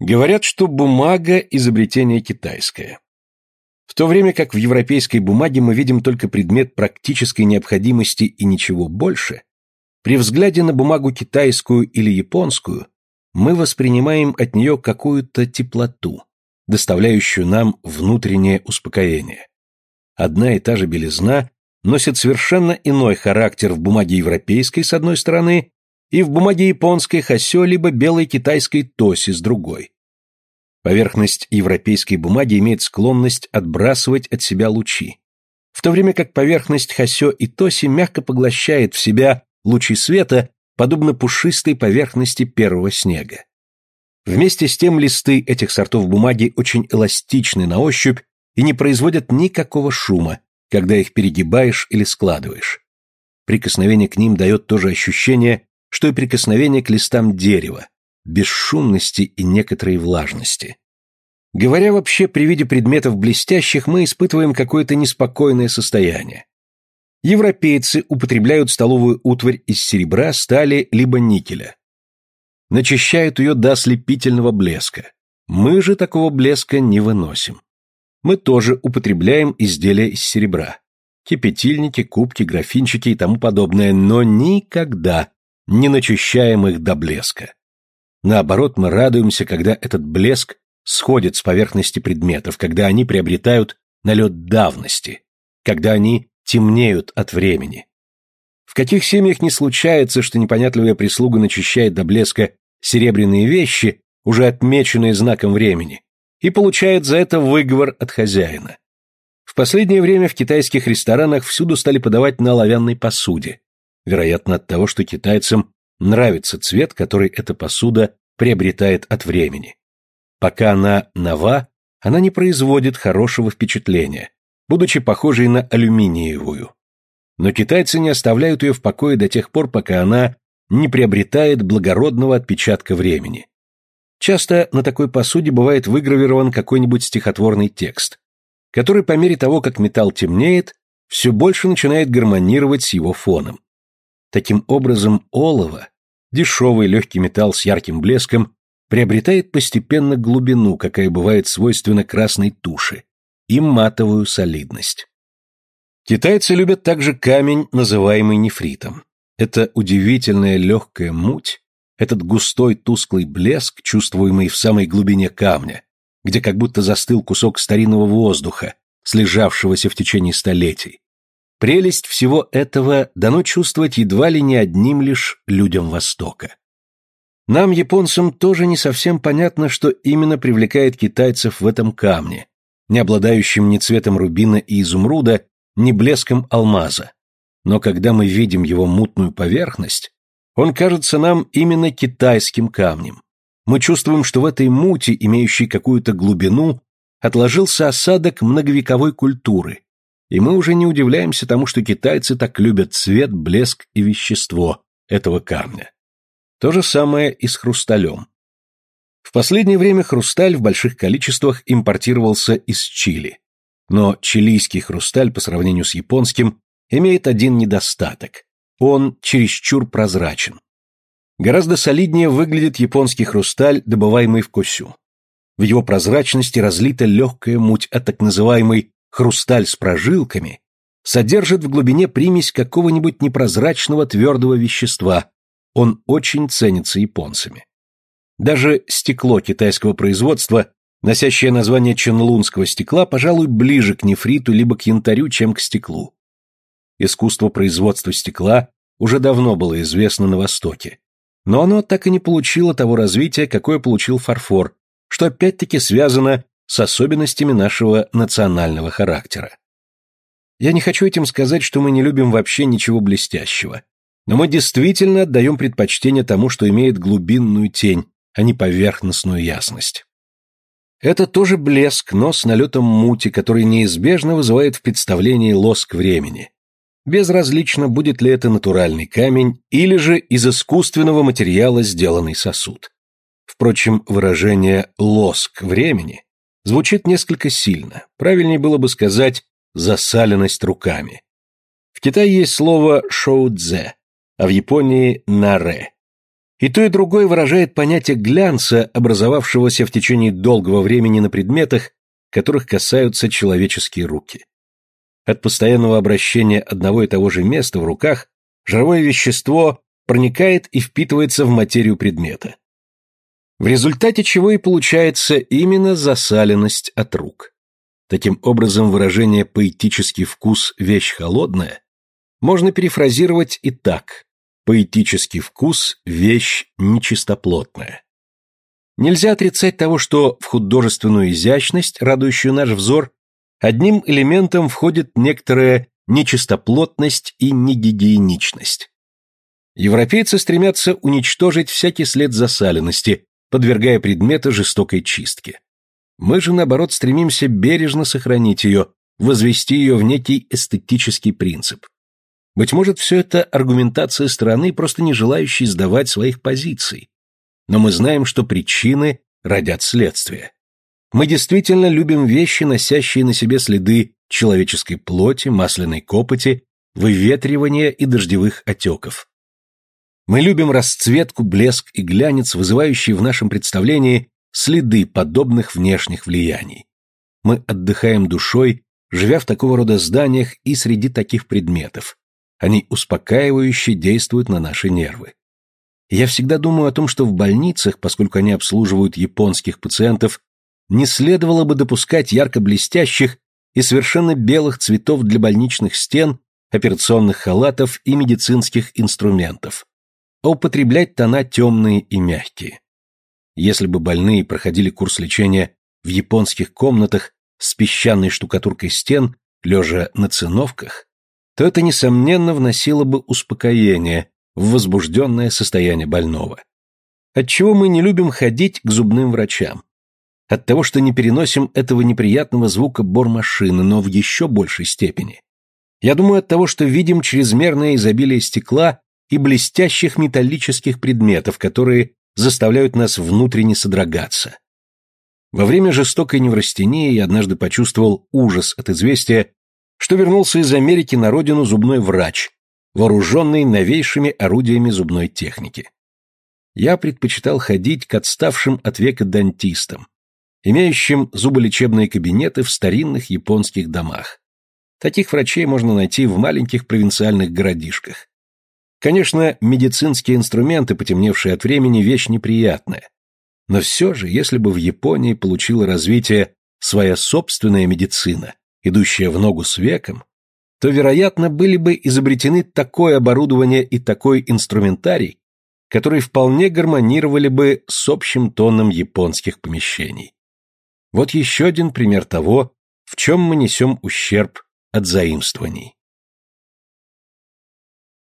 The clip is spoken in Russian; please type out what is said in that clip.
Говорят, что бумага – изобретение китайское. В то время как в европейской бумаге мы видим только предмет практической необходимости и ничего больше, при взгляде на бумагу китайскую или японскую мы воспринимаем от нее какую-то теплоту, доставляющую нам внутреннее успокоение. Одна и та же белизна носит совершенно иной характер в бумаге европейской с одной стороны и в бумаге японской хасё либо белой китайской тоси с другой. Поверхность европейской бумаги имеет склонность отбрасывать от себя лучи, в то время как поверхность хасё и тоси мягко поглощает в себя лучи света, подобно пушистой поверхности первого снега. Вместе с тем листы этих сортов бумаги очень эластичны на ощупь и не производят никакого шума, когда их перегибаешь или складываешь. Прикосновение к ним дает то же ощущение, что и прикосновение к листам дерева, бесшумности и некоторой влажности. Говоря вообще, при виде предметов блестящих мы испытываем какое-то неспокойное состояние. Европейцы употребляют столовую утварь из серебра, стали либо никеля. Начищают ее до ослепительного блеска. Мы же такого блеска не выносим. Мы тоже употребляем изделия из серебра. Кипятильники, кубки, графинчики и тому подобное, но никогда не начищаем их до блеска. Наоборот, мы радуемся, когда этот блеск сходит с поверхности предметов, когда они приобретают налет давности, когда они темнеют от времени. В каких семьях не случается, что непонятливая прислуга начищает до блеска серебряные вещи, уже отмеченные знаком времени, и получает за это выговор от хозяина. В последнее время в китайских ресторанах всюду стали подавать на оловянной посуде, вероятно от того, что китайцам нравится цвет, который эта посуда приобретает от времени. Пока она нова, она не производит хорошего впечатления, будучи похожей на алюминиевую. Но китайцы не оставляют ее в покое до тех пор, пока она не приобретает благородного отпечатка времени. Часто на такой посуде бывает выгравирован какой-нибудь стихотворный текст, который по мере того, как металл темнеет, все больше начинает гармонировать с его фоном. Таким образом, олово, дешевый легкий металл с ярким блеском, приобретает постепенно глубину, какая бывает свойственна красной туши, и матовую солидность. Китайцы любят также камень, называемый нефритом. Это удивительная легкая муть, этот густой тусклый блеск, чувствуемый в самой глубине камня, где как будто застыл кусок старинного воздуха, слежавшегося в течение столетий, Прелесть всего этого дано чувствовать едва ли не одним лишь людям Востока. Нам, японцам, тоже не совсем понятно, что именно привлекает китайцев в этом камне, не обладающем ни цветом рубина и изумруда, ни блеском алмаза. Но когда мы видим его мутную поверхность, он кажется нам именно китайским камнем. Мы чувствуем, что в этой мути, имеющей какую-то глубину, отложился осадок многовековой культуры, и мы уже не удивляемся тому, что китайцы так любят цвет, блеск и вещество этого камня. То же самое и с хрусталем. В последнее время хрусталь в больших количествах импортировался из Чили. Но чилийский хрусталь по сравнению с японским имеет один недостаток. Он чересчур прозрачен. Гораздо солиднее выглядит японский хрусталь, добываемый в Косю. В его прозрачности разлита легкая муть от так называемой хрусталь с прожилками, содержит в глубине примесь какого-нибудь непрозрачного твердого вещества, он очень ценится японцами. Даже стекло китайского производства, носящее название ченлунского стекла, пожалуй, ближе к нефриту либо к янтарю, чем к стеклу. Искусство производства стекла уже давно было известно на Востоке, но оно так и не получило того развития, какое получил фарфор, что опять-таки связано с особенностями нашего национального характера. Я не хочу этим сказать, что мы не любим вообще ничего блестящего, но мы действительно отдаем предпочтение тому, что имеет глубинную тень, а не поверхностную ясность. Это тоже блеск, но с налетом мути, который неизбежно вызывает в представлении лоск времени. Безразлично, будет ли это натуральный камень или же из искусственного материала сделанный сосуд. Впрочем, выражение «лоск времени» звучит несколько сильно. Правильнее было бы сказать «засаленность руками». В Китае есть слово «шоудзе», а в Японии «наре». И то, и другое выражает понятие глянца, образовавшегося в течение долгого времени на предметах, которых касаются человеческие руки. От постоянного обращения одного и того же места в руках жировое вещество проникает и впитывается в материю предмета. В результате чего и получается именно засаленность от рук. Таким образом, выражение «поэтический вкус – вещь холодная» можно перефразировать и так «поэтический вкус – вещь нечистоплотная». Нельзя отрицать того, что в художественную изящность, радующую наш взор, одним элементом входит некоторая нечистоплотность и негигиеничность. Европейцы стремятся уничтожить всякий след засаленности, подвергая предметы жестокой чистке. Мы же, наоборот, стремимся бережно сохранить ее, возвести ее в некий эстетический принцип. Быть может, все это аргументация страны, просто не желающей сдавать своих позиций. Но мы знаем, что причины родят следствие. Мы действительно любим вещи, носящие на себе следы человеческой плоти, масляной копоти, выветривания и дождевых отеков. Мы любим расцветку, блеск и глянец, вызывающие в нашем представлении следы подобных внешних влияний. Мы отдыхаем душой, живя в такого рода зданиях и среди таких предметов. Они успокаивающе действуют на наши нервы. Я всегда думаю о том, что в больницах, поскольку они обслуживают японских пациентов, не следовало бы допускать ярко блестящих и совершенно белых цветов для больничных стен, операционных халатов и медицинских инструментов, а употреблять тона темные и мягкие. Если бы больные проходили курс лечения в японских комнатах с песчаной штукатуркой стен, лежа на циновках, то это, несомненно, вносило бы успокоение в возбужденное состояние больного. Отчего мы не любим ходить к зубным врачам? От того, что не переносим этого неприятного звука бормашины, но в еще большей степени. Я думаю от того, что видим чрезмерное изобилие стекла и блестящих металлических предметов, которые заставляют нас внутренне содрогаться. Во время жестокой неврастении я однажды почувствовал ужас от известия, что вернулся из Америки на родину зубной врач, вооруженный новейшими орудиями зубной техники. Я предпочитал ходить к отставшим от века дантистам, имеющим зуболечебные кабинеты в старинных японских домах. Таких врачей можно найти в маленьких провинциальных городишках. Конечно, медицинские инструменты, потемневшие от времени, вещь неприятная. Но все же, если бы в Японии получила развитие своя собственная медицина, идущая в ногу с веком, то, вероятно, были бы изобретены такое оборудование и такой инструментарий, которые вполне гармонировали бы с общим тоном японских помещений. Вот еще один пример того, в чем мы несем ущерб от заимствований.